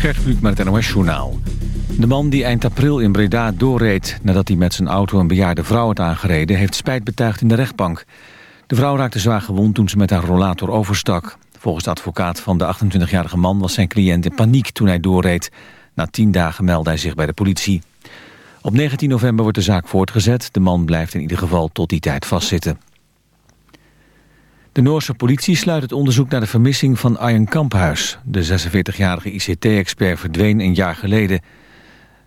Gert Kluk met het NOS Journaal. De man die eind april in Breda doorreed nadat hij met zijn auto een bejaarde vrouw had aangereden... heeft spijt betuigd in de rechtbank. De vrouw raakte zwaar gewond toen ze met haar rollator overstak. Volgens de advocaat van de 28-jarige man was zijn cliënt in paniek toen hij doorreed. Na tien dagen meldde hij zich bij de politie. Op 19 november wordt de zaak voortgezet. De man blijft in ieder geval tot die tijd vastzitten. De Noorse politie sluit het onderzoek naar de vermissing van Arjen Kamphuis. De 46-jarige ICT-expert verdween een jaar geleden.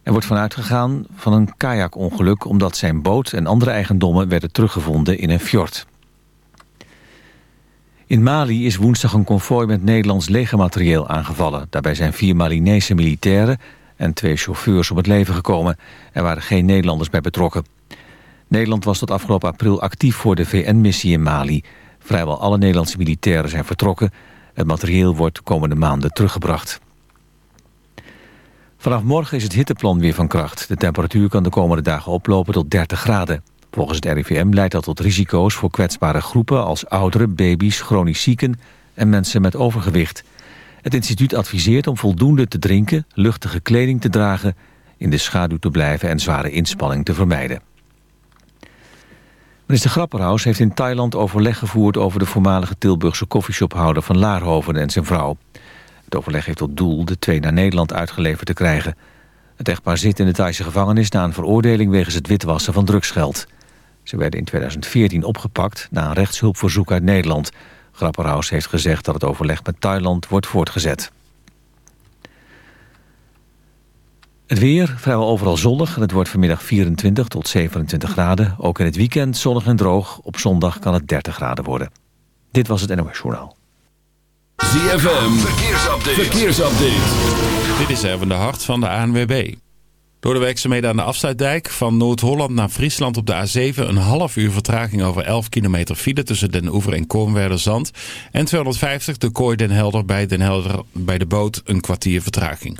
Er wordt vanuit gegaan van een kajakongeluk... omdat zijn boot en andere eigendommen werden teruggevonden in een fjord. In Mali is woensdag een konvooi met Nederlands legermaterieel aangevallen. Daarbij zijn vier Malinese militairen en twee chauffeurs om het leven gekomen. Er waren geen Nederlanders bij betrokken. Nederland was tot afgelopen april actief voor de VN-missie in Mali... Vrijwel alle Nederlandse militairen zijn vertrokken. Het materieel wordt komende maanden teruggebracht. Vanaf morgen is het hitteplan weer van kracht. De temperatuur kan de komende dagen oplopen tot 30 graden. Volgens het RIVM leidt dat tot risico's voor kwetsbare groepen... als ouderen, baby's, chronisch zieken en mensen met overgewicht. Het instituut adviseert om voldoende te drinken, luchtige kleding te dragen... in de schaduw te blijven en zware inspanning te vermijden. Minister Grapperhaus heeft in Thailand overleg gevoerd... over de voormalige Tilburgse koffieshophouder van Laarhoven en zijn vrouw. Het overleg heeft tot doel de twee naar Nederland uitgeleverd te krijgen. Het echtpaar zit in de Thaise gevangenis... na een veroordeling wegens het witwassen van drugsgeld. Ze werden in 2014 opgepakt na een rechtshulpverzoek uit Nederland. Grapperhaus heeft gezegd dat het overleg met Thailand wordt voortgezet. Het weer, vrijwel overal zonnig. Het wordt vanmiddag 24 tot 27 graden. Ook in het weekend zonnig en droog. Op zondag kan het 30 graden worden. Dit was het NOS Journaal. ZFM, verkeersupdate. verkeersupdate. Dit is even de hart van de ANWB. Door de werkzaamheden aan de afsluitdijk van Noord-Holland naar Friesland op de A7... een half uur vertraging over 11 kilometer file tussen Den Oever en Koornwerder-Zand... en 250 de Kooi Den Helder bij Den Helder bij de boot een kwartier vertraging.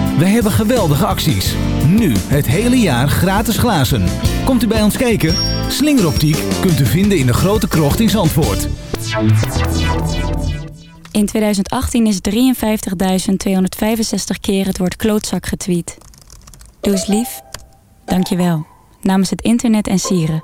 Wij hebben geweldige acties. Nu het hele jaar gratis glazen. Komt u bij ons kijken? Slingeroptiek kunt u vinden in de grote krocht in Zandvoort. In 2018 is 53.265 keer het woord klootzak getweet. Doe eens lief. Dank je wel. Namens het internet en sieren.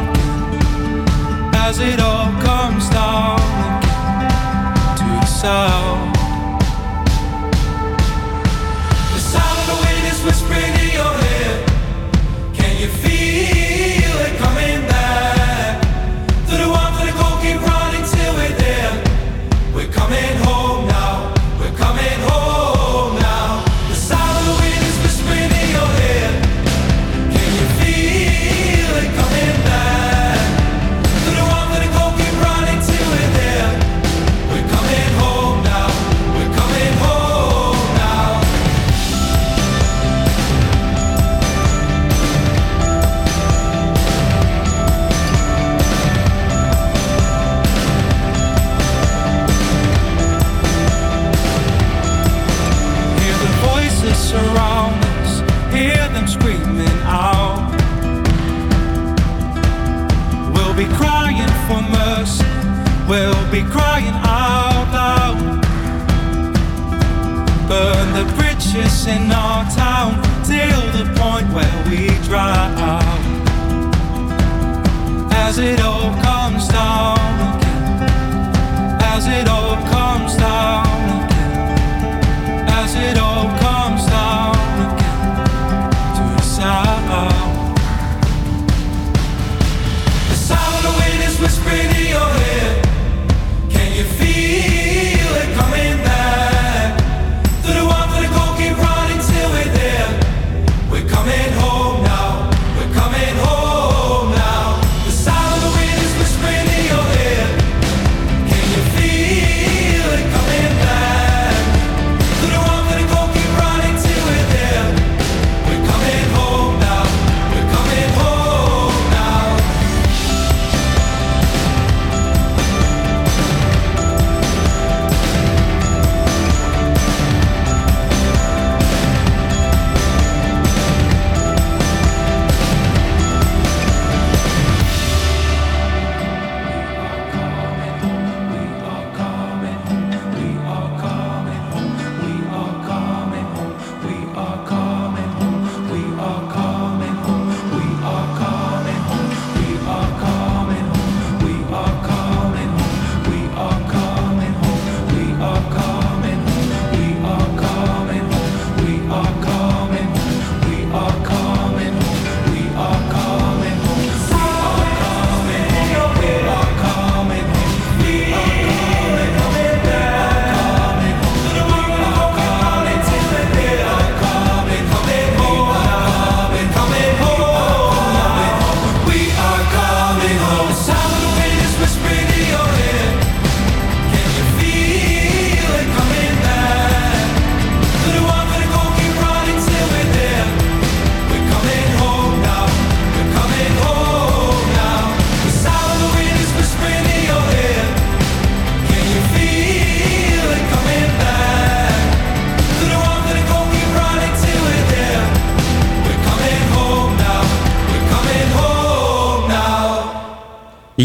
as it all comes down again to the sound. The sound wind is whispering in your head. Can you feel it coming back? Through the warmth of the cold, keep running till we're there. We're coming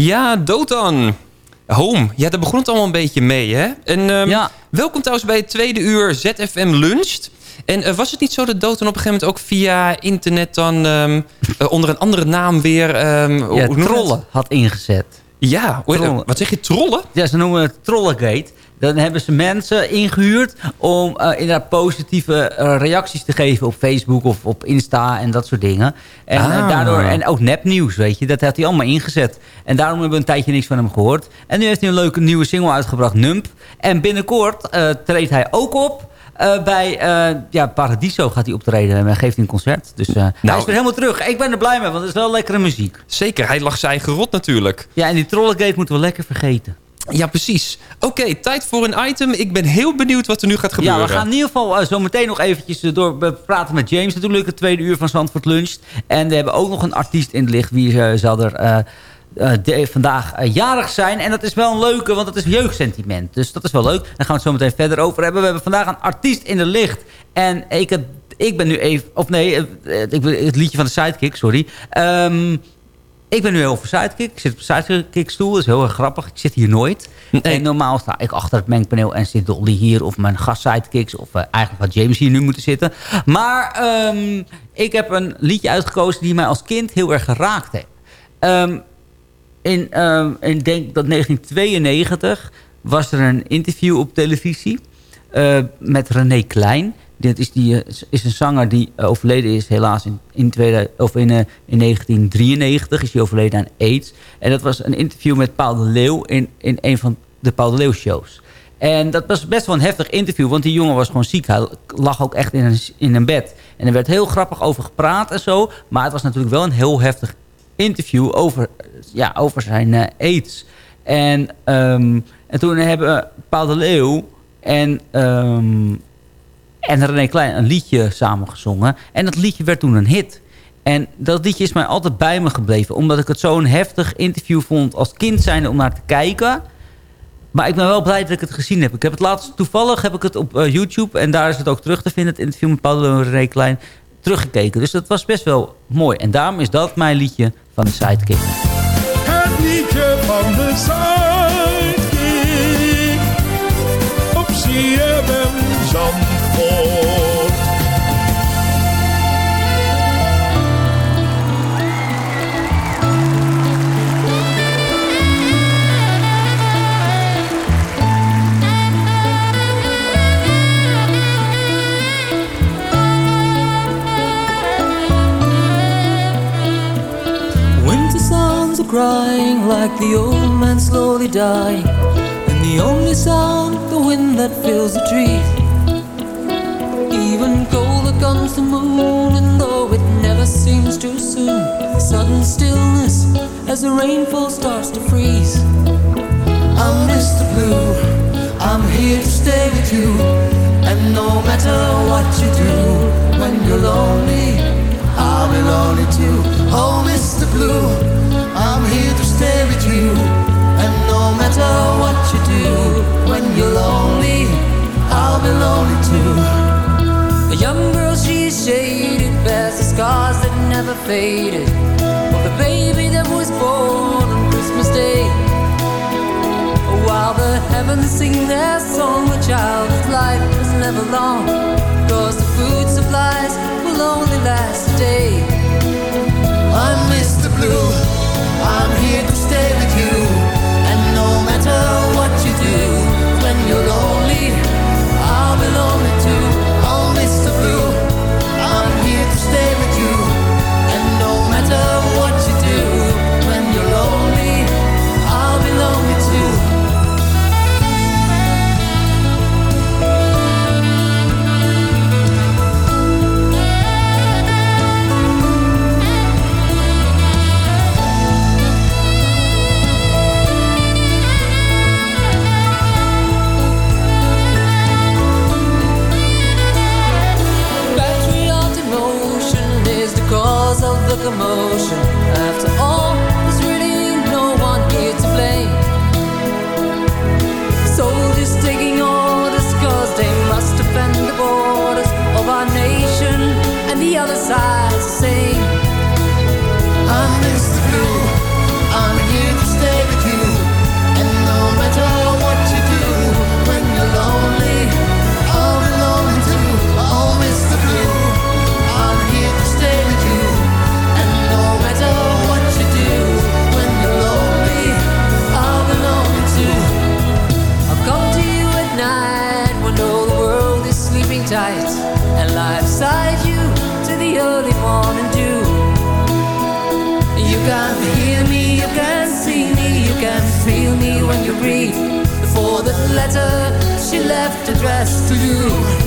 Ja, Dotan. Home. Ja, daar begon het allemaal een beetje mee, hè? En ehm, Ja. welkom trouwens bij het tweede uur ZFM Luncht. En eh, was het niet zo dat Dotan op een gegeven moment ook via internet dan... ehm, eh, onder een andere naam weer... Ja, dat? trollen had ingezet. Ja, Trollen. wat zeg je, trollen? Ja, ze noemen het Trollengate. Dan hebben ze mensen ingehuurd om eh, inderdaad positieve eh, reacties te geven op Facebook of op Insta en dat soort dingen. En, eh, Ah. daardoor, en ook nepnieuws, weet je. Dat had hij allemaal ingezet. En daarom hebben we een tijdje niks van hem gehoord. En nu heeft hij een leuke nieuwe single uitgebracht, Nump. En binnenkort treedt hij ook op. bij ja, Paradiso gaat hij optreden en geeft hij een concert. Dus eh, hij is weer helemaal terug. Ik ben er blij mee, want het is wel lekkere muziek. Zeker, hij lag zijn eigen rot natuurlijk. Ja, en die Trollengate moeten we lekker vergeten. Ja, precies. Oké, tijd voor een item. Ik ben heel benieuwd wat er nu gaat gebeuren. Ja, we gaan in ieder geval eh, zo meteen nog eventjes eh, door we praten met James natuurlijk. Het tweede uur van Zandvoort Lunch. En we hebben ook nog een artiest in het licht. Wie eh, zal er eh, eh, de- vandaag eh, jarig zijn. En dat is wel een leuke, want dat is jeugdsentiment. Dus dat is wel leuk. Daar gaan we het zo meteen verder over hebben. We hebben vandaag een artiest in het licht. En ik, ik ben nu even... Of nee, eh, eh, ik ben- het liedje van de Sidekick, sorry. Ehm, ik ben nu heel over Sidekick. Ik zit op een Sidekick-stoel. Dat is heel erg grappig. Ik zit hier nooit. En normaal sta ik achter het mengpaneel en zit Dolly hier... of mijn gast-sidekicks of eh, eigenlijk had James hier nu moeten zitten. Maar ehm, ik heb een liedje uitgekozen die mij als kind heel erg geraakt heeft. Ehm, in, ehm, in denk dat 1992 was er een interview op televisie... eh, met René Klein. Dit is, die, eh, is een zanger die eh, overleden is helaas in, in, 2000, of in, eh, in 1993. Is hij overleden aan AIDS. En dat was een interview met Paul de Leeuw in, in een van de Paul de Leeuw shows. En dat was best wel een heftig interview, want die jongen was gewoon ziek. Hij lag ook echt in een, in een bed. En er werd heel grappig over gepraat en zo. Maar het was natuurlijk wel een heel heftig interview over, ja, over zijn aids. En, ehm, en toen hebben Paul de Leeuw en, ehm, en René Klein een liedje samengezongen. En dat liedje werd toen een hit. En dat liedje is mij altijd bij me gebleven. Omdat ik het zo'n heftig interview vond als kind zijnde om naar te kijken. Maar ik ben wel blij dat ik het gezien heb. Ik heb het laatst toevallig heb ik het op eh, YouTube. En daar is het ook terug te vinden. Het interview met Paul en René Klein. Teruggekeken. Dus dat was best wel mooi. En daarom is dat mijn liedje van de Sidekick. Het liedje van de Zuid. ZFM Zandvoort. Winter sounds are crying like the old man slowly dying. And the only sound, the wind that fills the trees. Seems too soon, the sudden stillness as the rainfall starts to freeze. I'm Mr. Blue, I'm here to stay with you. And no matter what you do, when you're lonely, I'll be lonely too. Oh, Mr. Blue, I'm here to stay with you. And no matter what you do, when you're lonely, I'll be lonely too. A young girl, she's shaded, the scars that never faded. Of the baby that was born on Christmas Day. While the heavens sing their song, the child's life was never long. Cause the food supplies will only last a day. I'm Mr. Blue, I'm here to stay with you. And no matter what you do, addressed to you.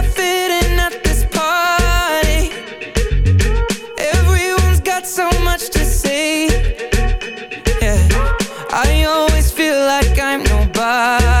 lugar.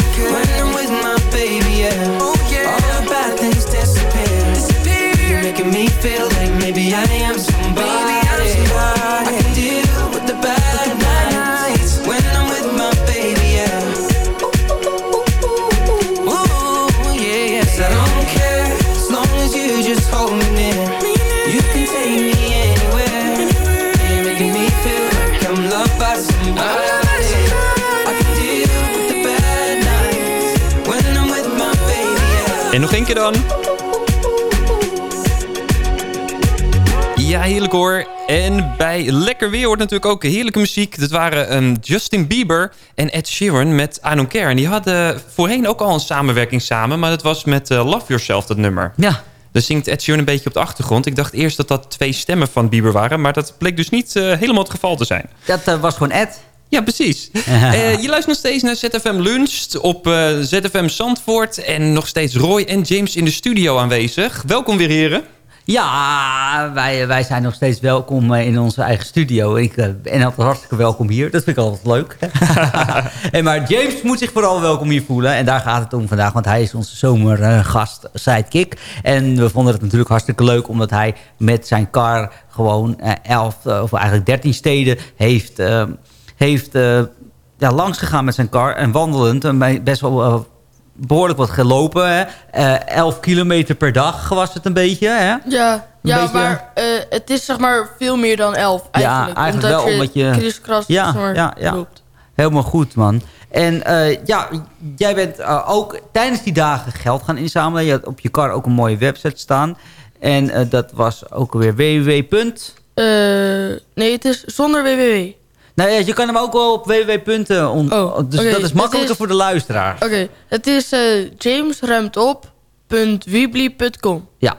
heerlijk hoor. En bij Lekker Weer hoort natuurlijk ook heerlijke muziek. Dat waren ehm, Justin Bieber en Ed Sheeran met I Don't Care. En die hadden voorheen ook al een samenwerking samen. Maar dat was met eh, Love Yourself, dat nummer. Ja. Daar zingt Ed Sheeran een beetje op de achtergrond. Ik dacht eerst dat dat twee stemmen van Bieber waren. Maar dat bleek dus niet eh, helemaal het geval te zijn. Dat eh, was gewoon Ed. Ja, precies. Je luistert nog steeds naar ZFM Lunch op ZFM Zandvoort. En nog steeds Roy en James in de studio aanwezig. Welkom weer, heren. Ja, wij, wij zijn nog steeds welkom eh, in onze eigen studio. Ik eh, ben altijd hartstikke welkom hier. Dat vind ik altijd leuk. hey, maar James moet zich vooral welkom hier voelen. En daar gaat het om vandaag, want hij is onze zomergast sidekick. En we vonden het natuurlijk hartstikke leuk... omdat hij met zijn car gewoon eh, elf, eh, of eigenlijk dertien steden heeft... eh, heeft eh, ja, langs gegaan met zijn car en wandelend. En bij- best wel eh, behoorlijk wat gelopen. Hè? Eh, 11 kilometer per dag was het een beetje. Hè? Ja, Een ja beetje- maar eh, het is zeg maar veel meer dan elf eigenlijk. ja, eigenlijk wel omdat je... kriskras, ja, ja, ja. loopt. Helemaal goed, man. En eh, ja, jij bent eh, ook tijdens die dagen geld gaan inzamelen. Je had op je car ook een mooie website staan. En eh, dat was ook weer www. Eh, nee, het is zonder www. Nou ja, je kan hem ook wel op www. on- Oh, dus dat is makkelijker is- voor de luisteraar. Oké, het is eh jamesruimtop.weebly.com. Ja.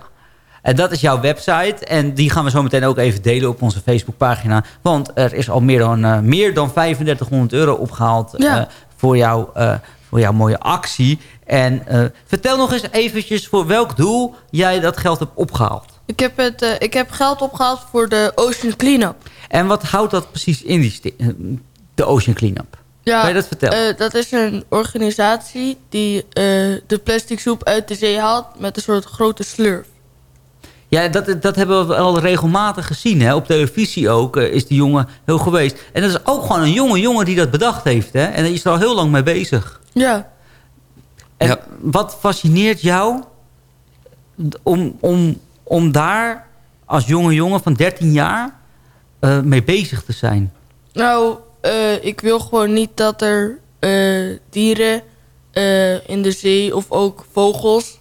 En dat is jouw website. En die gaan we zo meteen ook even delen op onze Facebookpagina. Want er is al meer dan, eh, meer dan 3500 euro opgehaald Ja. eh, voor, jou, eh, voor jouw mooie actie. En eh, vertel nog eens eventjes voor welk doel jij dat geld hebt opgehaald. Ik heb, het, eh, ik heb geld opgehaald voor de Ocean Cleanup. En wat houdt dat precies in, die eh, de Ocean Cleanup? Ja, Kan je dat vertellen? eh, dat is een organisatie die eh, de plastic soep uit de zee haalt met een soort grote slurf. Ja, dat, dat hebben we al regelmatig gezien. Hè? Op televisie ook is die jongen heel geweest. En dat is ook gewoon een jonge jongen die dat bedacht heeft. Hè? En die is er al heel lang mee bezig. Ja, En wat fascineert jou om, om, om daar als jonge jongen van 13 jaar eh, mee bezig te zijn? nou, eh, ik wil gewoon niet dat er eh, dieren in de zee of ook vogels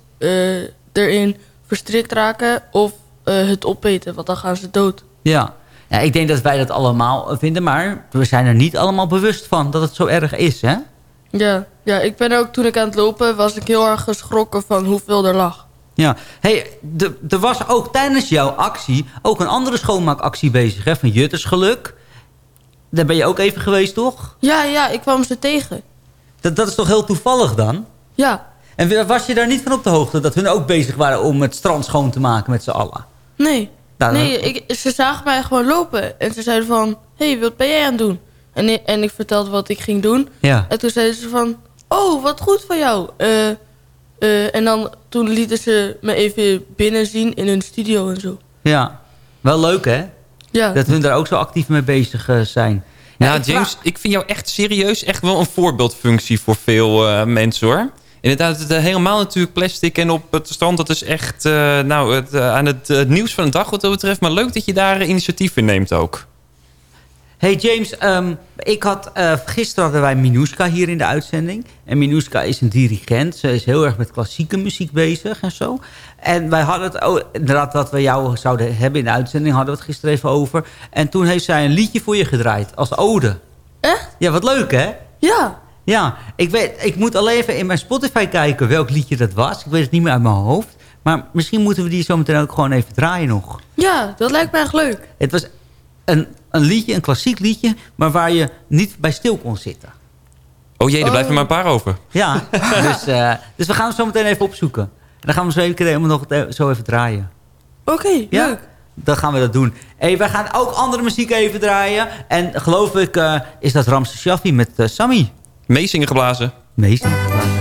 erin verstrikt raken of het opeten, want dan gaan ze dood. Ja. ja, ik denk dat wij dat allemaal vinden, maar we zijn er niet allemaal bewust van dat het zo erg is, hè? Ja, ja, ik ben ook toen ik aan het lopen was ik heel erg geschrokken van hoeveel er lag. Ja, hey, er was ook tijdens jouw actie ook een andere schoonmaakactie bezig, hè? Van Juttersgeluk. Daar ben je ook even geweest, toch? Ja, ja, ik kwam ze tegen. Dat, dat is toch heel toevallig dan? Ja. En was je daar niet van op de hoogte dat hun ook bezig waren om het strand schoon te maken met z'n allen? Nee. Nou, nee, ik, ze zagen mij gewoon lopen. En ze zeiden van, hé, hey, wat ben jij aan het doen? En, ik- en ik vertelde wat ik ging doen. Ja. En toen zeiden ze van, oh, wat goed van jou. Eh, eh, en dan, toen lieten ze me even binnen zien in hun studio en zo. Ja, wel leuk hè? Ja. Dat hun daar ook zo actief mee bezig eh, zijn. Ja, ik James, vraag- ik vind jou echt serieus echt wel een voorbeeldfunctie voor veel eh, mensen hoor. Inderdaad, het, helemaal natuurlijk plastic en op het strand, dat is echt eh, nou, het, aan het, het nieuws van de dag wat dat betreft. Maar leuk dat je daar initiatief in neemt ook. Hey James, ehm, ik had, eh, gisteren hadden wij Minuska hier in de uitzending. En Minuska is een dirigent. Ze is heel erg met klassieke muziek bezig en zo. En wij hadden het, oh, inderdaad, wat we jou zouden hebben in de uitzending, hadden we het gisteren even over. En toen heeft zij een liedje voor je gedraaid, als ode. Echt? Ja, wat leuk hè? Ja. Ja, ik, weet, ik moet alleen even in mijn Spotify kijken welk liedje dat was. Ik weet het niet meer uit mijn hoofd. Maar misschien moeten we die zo meteen ook gewoon even draaien nog. Ja, dat lijkt me echt leuk. Het was een, een liedje, een klassiek liedje... maar waar je niet bij stil kon zitten. Oh jee, er blijven er maar een paar over. Ja, dus, eh, dus we gaan hem zo meteen even opzoeken. En dan gaan we zo even, helemaal nog het- zo even draaien. Oké, Ja? leuk. Dan gaan we dat doen. Hey, wij gaan ook andere muziek even draaien. En geloof ik eh, is dat Ramse Shaffi met eh, Sammy. Meezingen geblazen. Meezingen Sammy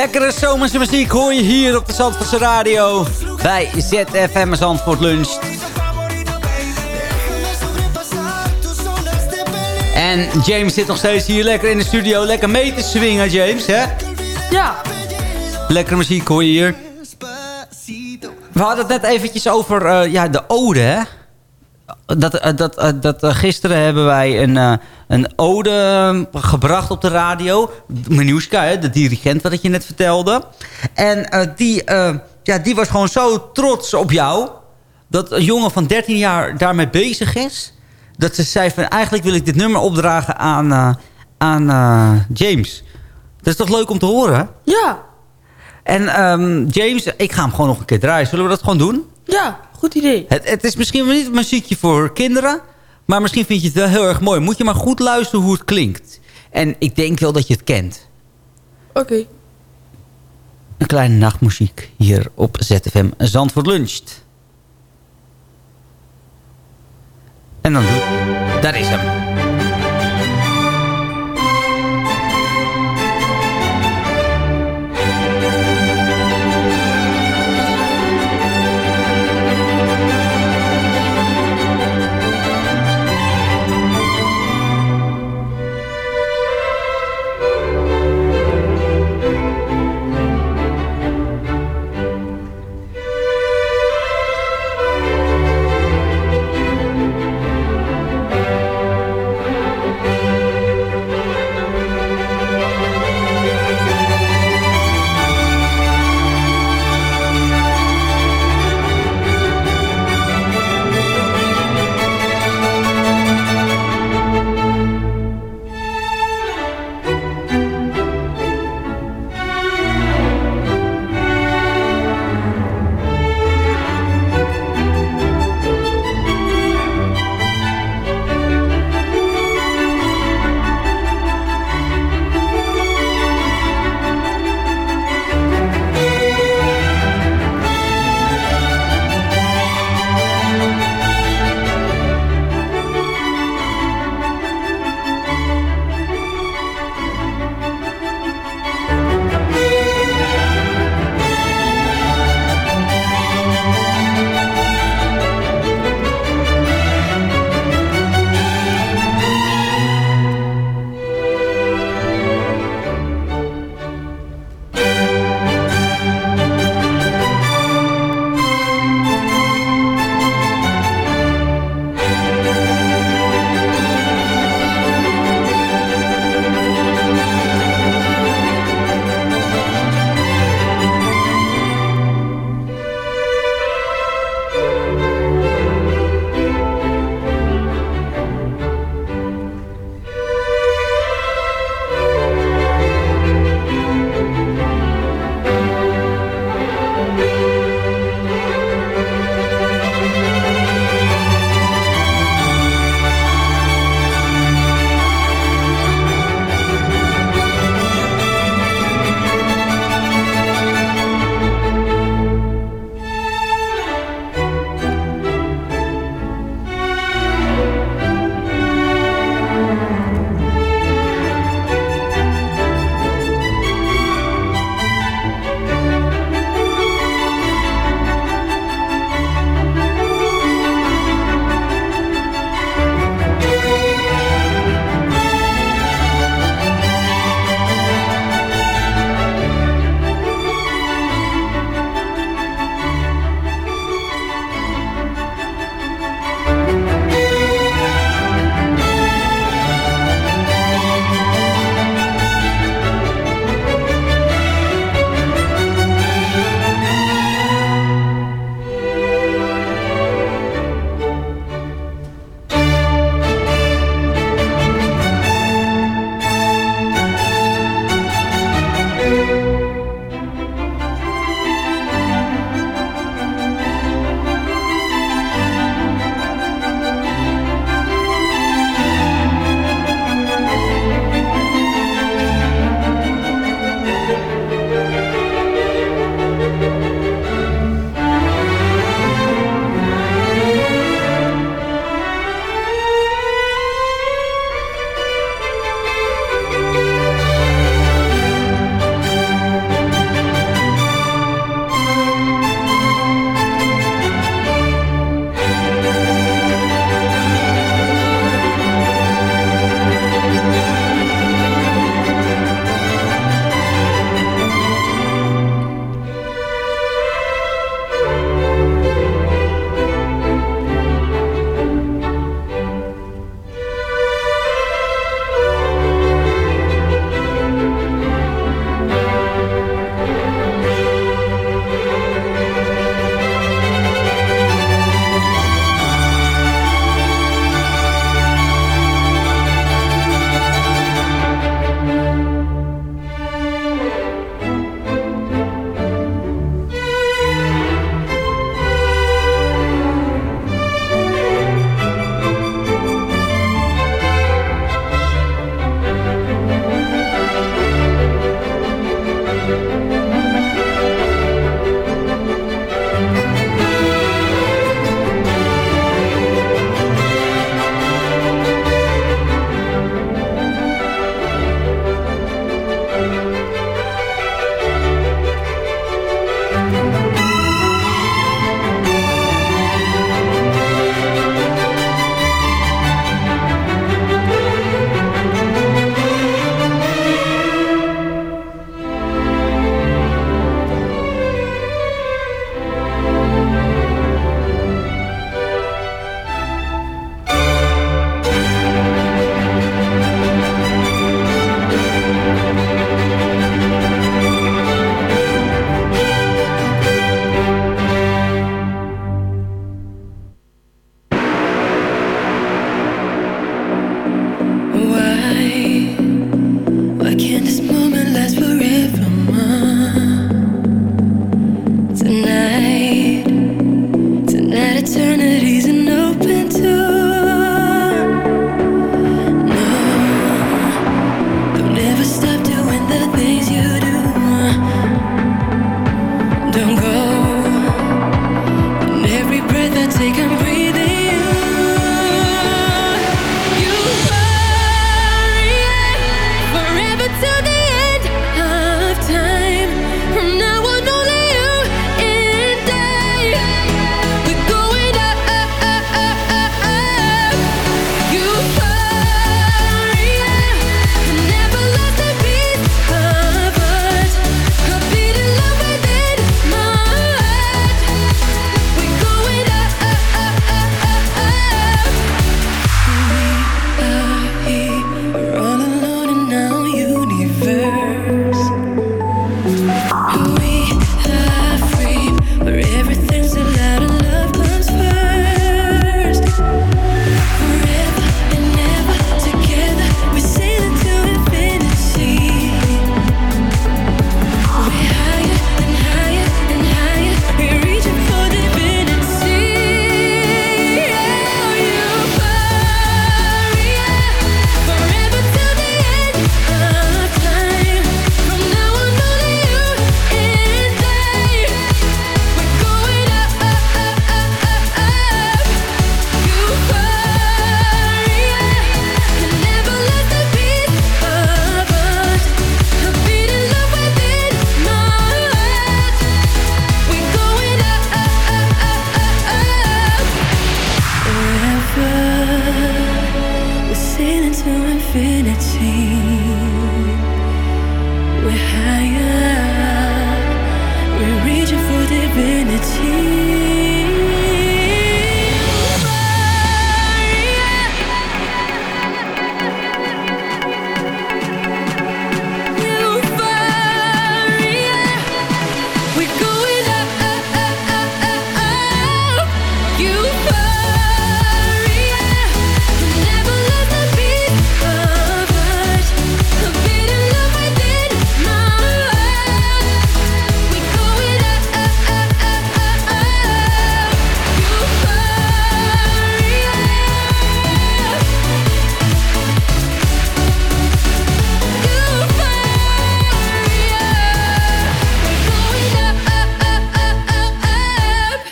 Lekkere zomerse muziek hoor je hier op de Zandvoortse Radio. Bij ZFM Zandvoort Lunch. En James zit nog steeds hier lekker in de studio. Lekker mee te swingen, James, hè? Ja. Lekkere muziek hoor je hier. We hadden het net eventjes over eh, ja, de ode, hè? Dat, eh, dat, eh, dat, eh, gisteren hebben wij een, een ode eh, gebracht op de radio. Menuska, hè, de dirigent wat ik je net vertelde. En die, ja, die was gewoon zo trots op jou... dat een jongen van 13 jaar daarmee bezig is... dat ze zei van eigenlijk wil ik dit nummer opdragen aan, aan James. Dat is toch leuk om te horen, hè? Ja. En ehm, James, ik ga hem gewoon nog een keer draaien. Zullen we dat gewoon doen? Ja, goed idee. Het, het is misschien wel niet een muziekje voor kinderen... maar misschien vind je het wel heel erg mooi. Moet je maar goed luisteren hoe het klinkt. En ik denk wel dat je het kent. Oké. Een kleine nachtmuziek hier op ZFM Zandvoort Luncht. En dan doe Daar is hem.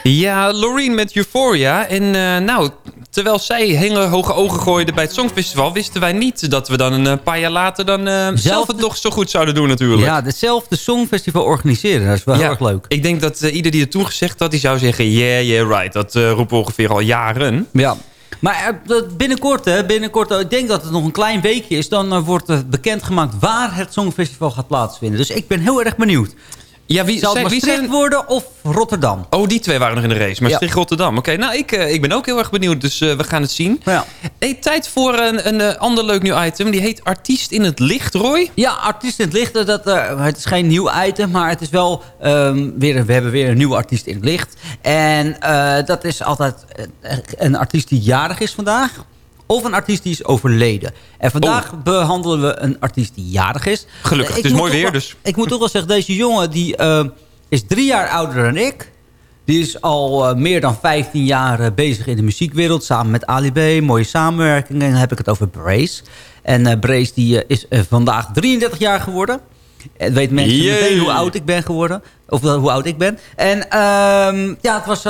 Ja, Loreen met Euphoria. En eh, nou, terwijl zij hele hoge ogen gooide bij het Songfestival... wisten wij niet dat we dan een eh, paar jaar later dan eh, zelf het nog zo goed zouden doen natuurlijk. Ja, hetzelfde Songfestival organiseren. Dat is wel heel erg leuk. Ik denk dat ieder die het toen gezegd had, die zou zeggen... Yeah, yeah, right. Dat roepen we ongeveer al jaren. Ja. Maar binnenkort, hè, binnenkort, ik denk dat het nog een klein weekje is... dan wordt bekendgemaakt waar het Songfestival gaat plaatsvinden. Dus ik ben heel erg benieuwd. Ja, wie, Zal het wie zijn- worden of Rotterdam? Oh, die twee waren nog in de race. Maar Ja. Maastricht, Rotterdam. Oké, nou, ik, eh, ik ben ook heel erg benieuwd. Dus eh, we gaan het zien. Ja. Hey, tijd voor een, een eh, ander leuk nieuw item. Die heet Artiest in het Licht, Roy. Ja, artiest in het licht. Dat, het is geen nieuw item, maar het is wel ehm, weer, we hebben weer een nieuwe artiest in het licht. En dat is altijd een artiest die jarig is vandaag. Of een artiest die is overleden. En vandaag behandelen we een artiest die jarig is. Oh. Gelukkig, het is mooi weer, wel- dus. Ik moet toch wel zeggen, deze jongen die, eh, is drie jaar ouder dan ik. Die is al eh, meer dan 15 jaar eh, bezig in de muziekwereld. Samen met Ali B. Mooie samenwerking. En dan heb ik het over Brace. En Brace die, is vandaag 33 jaar geworden. En weet mensen Jee. meteen hoe oud ik ben geworden. Of hoe oud ik ben. En ehm, ja, het was,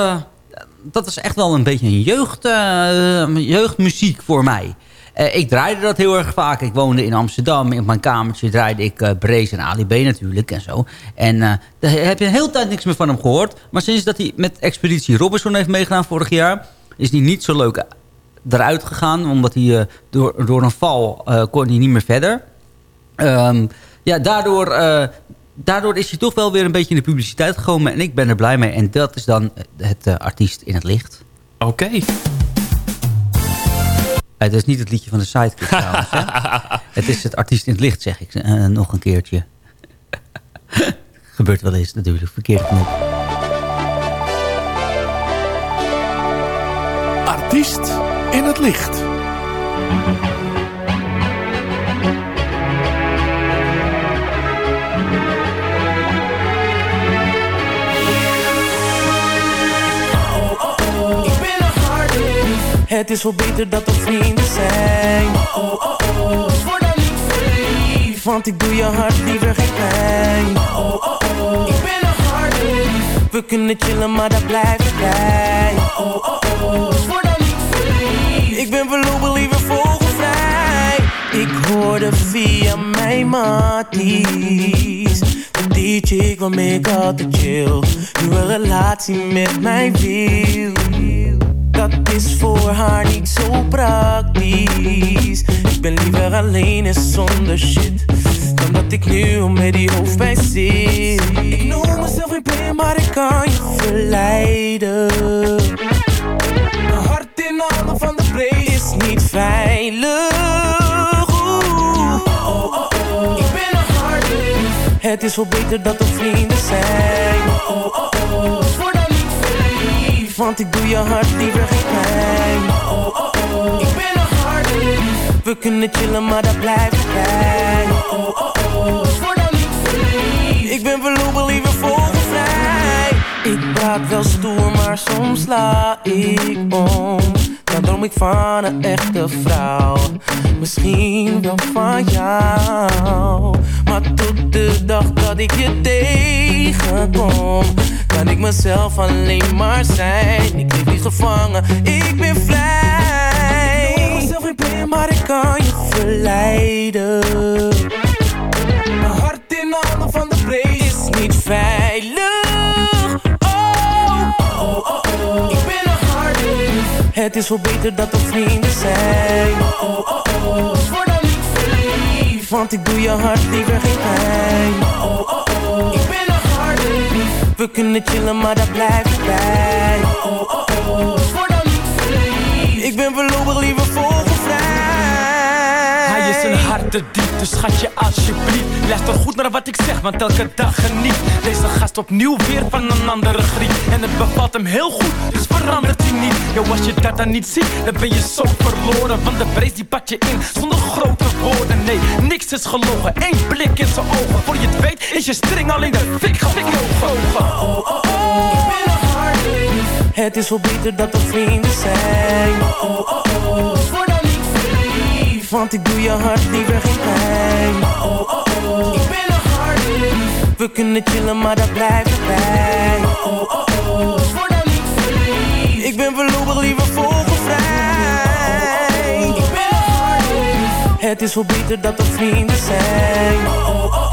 dat was echt wel een beetje een jeugd, eh, jeugdmuziek voor mij. Eh, ik draaide dat heel erg vaak. Ik woonde in Amsterdam. In mijn kamertje draaide ik eh Brace en Ali B natuurlijk en zo. En daar heb je een hele tijd niks meer van hem gehoord. Maar sinds dat hij met Expeditie Robinson heeft meegedaan vorig jaar... is hij niet zo leuk eruit gegaan. Omdat hij door, door een val kon hij niet meer verder. Ehm, ja, daardoor, daardoor is hij toch wel weer een beetje in de publiciteit gekomen. En ik ben er blij mee. En dat is dan het eh, artiest in het licht. Oké. Het is niet het liedje van de Sidekick trouwens. Hè? Het is het artiest in het licht, zeg ik eh, nog een keertje. Gebeurt wel eens natuurlijk, verkeerde knop. Artiest in het licht. Het is wel beter dat we vrienden zijn. Oh, oh, oh, oh. Dan niet verliefd. Want ik doe je hart liever geen pijn. Oh, oh, oh, oh. Ik ben een harde lief. We kunnen chillen, maar dat blijft ik bij. Oh, oh, oh, oh. Dan niet verliefd. Ik ben voorlopig liever vogelvrij. Ik hoorde via mijn matties. Die chick waarmee ik altijd chill. Nu een relatie met mij wil. Dat is voor haar niet zo praktisch. Ik ben liever alleen en zonder shit. Dan dat ik nu met die hoofdpijn zit. Ik noem mezelf geen player, maar ik kan je verleiden. Mijn hart in handen van de play is niet veilig. Oh, oh, oh. Ik ben een harde lief. Het is wel beter dat we vrienden zijn. Oh, oh, oh, Want ik doe je hart liever geen. Oh, oh, oh. Ik ben een harde. We kunnen chillen, maar dat blijft bij. Oh, oh, oh, oh. Dan niet verliefd. Ik ben voorlopig liever vogelvrij. Ik praat wel stoer, maar soms sla ik om. Dan droom ik van een echte vrouw. Misschien wel van jou. Maar tot de dag dat ik je tegenkom, kan ik mezelf alleen maar zijn. Ik leef niet gevangen, ik ben vrij. Ik noem mezelf geen player, maar ik kan je verleiden. Mijn hart in handen van de play is niet veilig. Het is wel beter dat we vrienden zijn. Oh, oh, oh, oh. Word dan niet Want ik doe je hart liever geen pijn. Oh, oh, oh. Ik ben een harde lief. We kunnen chillen, maar daar blijf ik bij. Oh, oh, oh. Dus word dan niet verliefd. Ik ben voorlopig liever vogelvrij. Hij is een harte diep, dus schatje alsjeblieft Luister goed naar wat ik zeg, want elke dag geniet Deze gast opnieuw weer van een andere griep En het bevalt hem heel goed, dus verandert hij niet Yo, als je dat dan niet ziet, dan ben je zo verloren Want de vrees die pak je in, zonder grote woorden Nee, niks is gelogen, één blik in zijn ogen Voor je het weet, is je string al in de fik gevlogen Oh, oh, oh. Ik ben een. Het is wel beter dat we vrienden zijn. Oh, oh, oh. Dus Want ik doe je hart liever geen pijn. Oh, oh, oh. Ik ben een harde lief. We kunnen chillen, maar daar blijf ik bij. Oh, oh, oh. Dus word dan niet verliefd. Ik ben voorlopig liever vogelvrij. Ik ben een lief. Het is wel beter dat we vrienden zijn. Oh, oh, oh.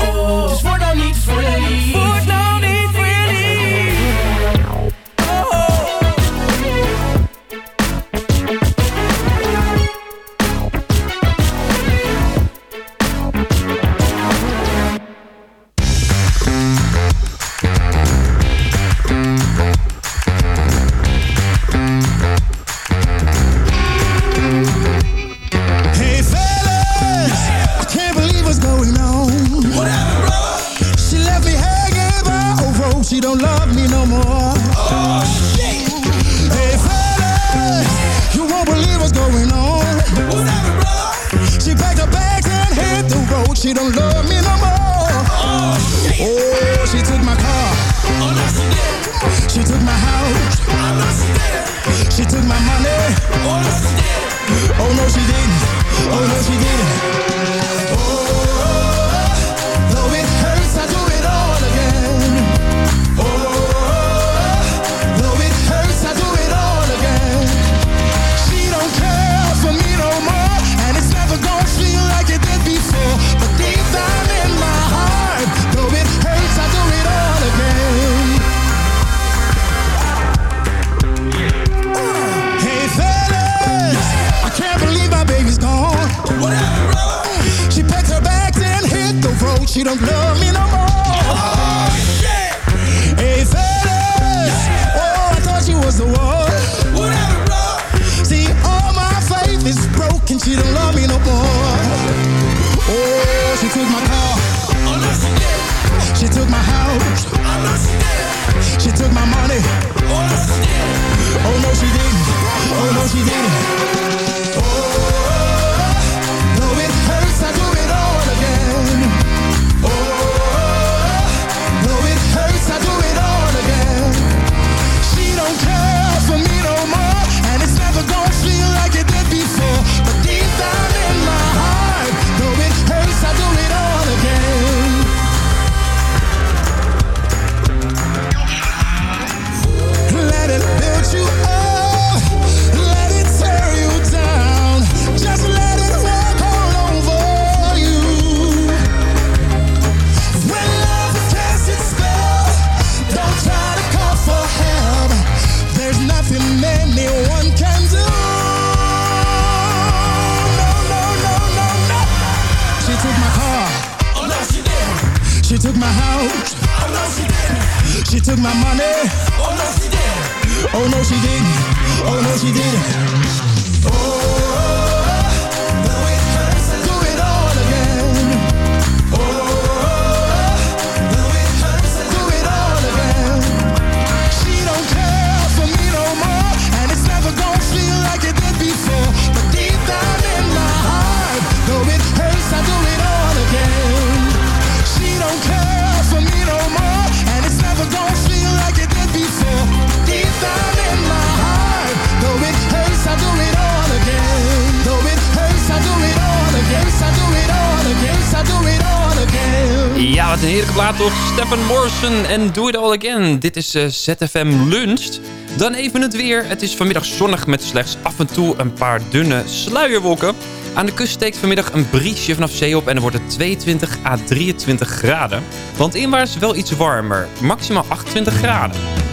En Do It All Again. Dit is eh, ZFM Lunch. Dan even het weer. Het is vanmiddag zonnig met slechts af en toe een paar dunne sluierwolken. Aan de kust steekt vanmiddag een briesje vanaf zee op en dan wordt het 22 à 23 graden. Want inwaarts wel iets warmer, maximaal 28 graden.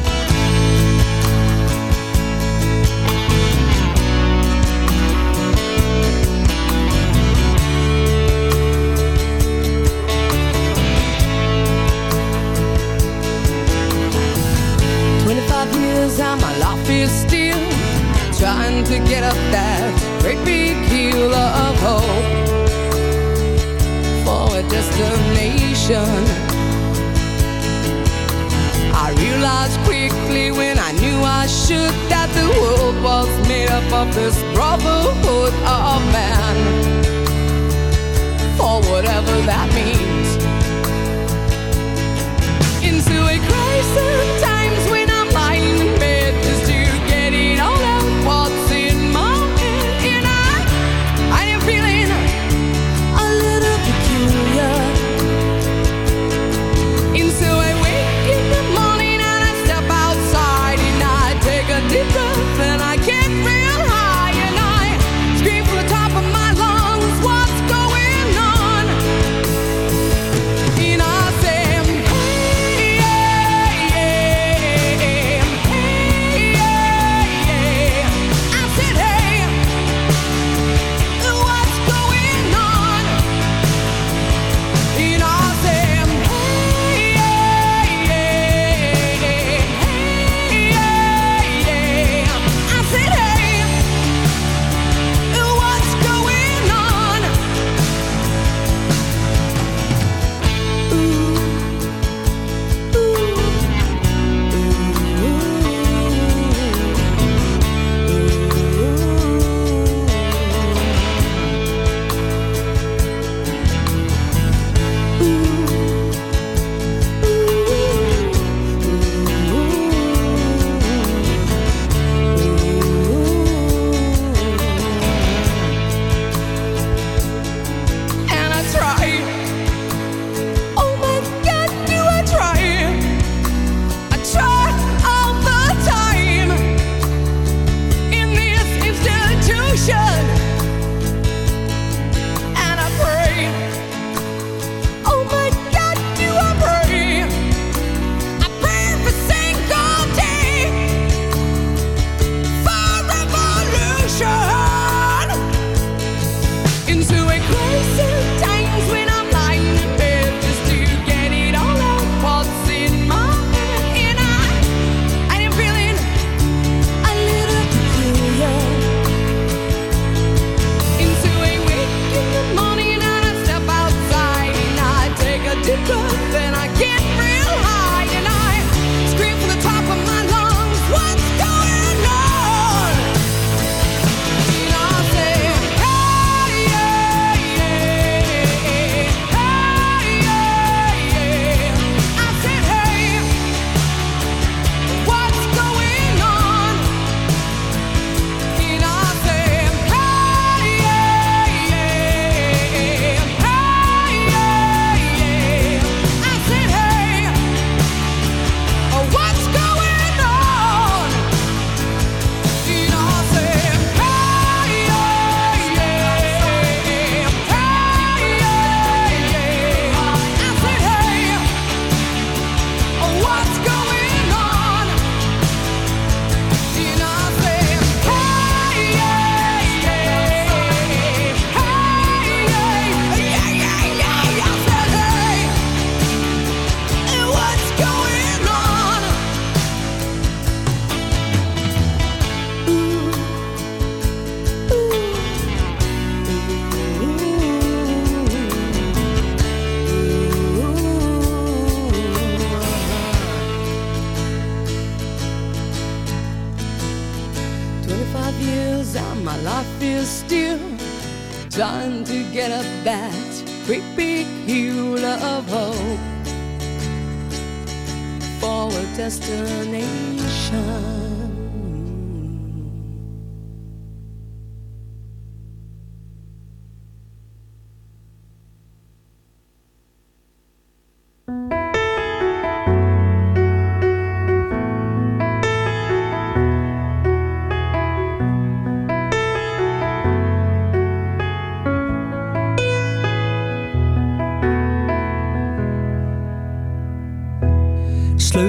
should that the world was made up of this brotherhood of man, for whatever that means, into a crisis.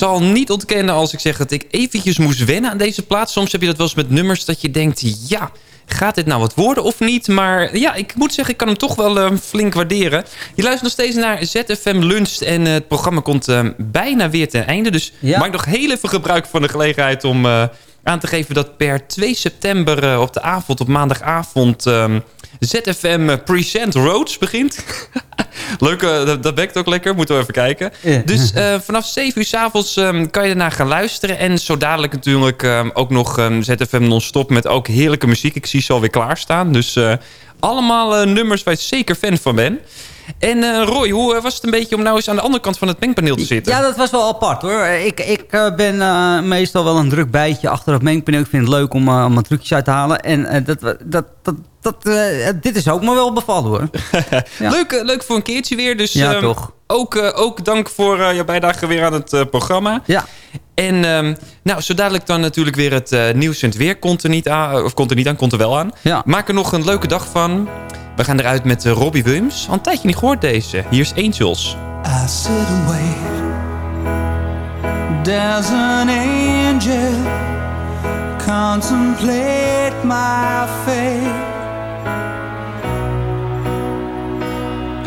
zal niet ontkennen als ik zeg dat ik eventjes moest wennen aan deze plaats. Soms heb je dat wel eens met nummers dat je denkt... ja, gaat dit nou wat worden of niet? Maar ja, ik moet zeggen, ik kan hem toch wel eh, flink waarderen. Je luistert nog steeds naar ZFM Lunch en eh, het programma komt eh, bijna weer ten einde. Dus maak nog heel even gebruik van de gelegenheid om eh, aan te geven... dat per 2 september eh, op de avond, op maandagavond... ehm, ZFM Present Roads begint. Leuk, eh, dat, dat bekt ook lekker. Moeten we even kijken. Dus eh, vanaf 7 uur s'avonds um, kan je daarna gaan luisteren. En zo dadelijk natuurlijk ehm, ook nog um, ZFM non-stop met ook heerlijke muziek. Ik zie ze alweer klaarstaan. Dus eh, allemaal eh, nummers waar ik zeker fan van ben. En eh, Roy, hoe eh, was het een beetje om nou eens aan de andere kant van het mengpaneel te zitten? Ja, dat was wel apart hoor. Ik, ik eh, ben meestal wel een druk bijtje achter het mengpaneel. Ik vind het leuk om, om wat trucjes uit te halen. En dat, dat, dat, dat, uh, dit is ook me wel bevallen hoor. ja. leuk, leuk voor een keertje weer. Dus, ja, um, toch. Ook, uh, ook dank voor jouw bijdrage weer aan het programma. Ja. En um, nou, zo dadelijk dan natuurlijk weer het nieuws en het weer komt er niet aan. Of komt er niet aan, komt er wel aan. Ja. Maak er nog een leuke dag van. We gaan eruit met uh, Robbie Williams. Al een tijdje niet gehoord deze. Hier is Angels. I sit and wait. There's an angel. Contemplate my fate.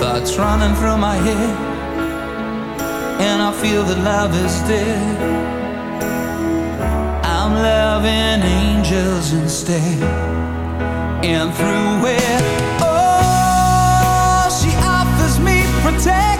thoughts running through my head, and I feel that love is dead. I'm loving angels instead, and through it, oh, she offers me protection,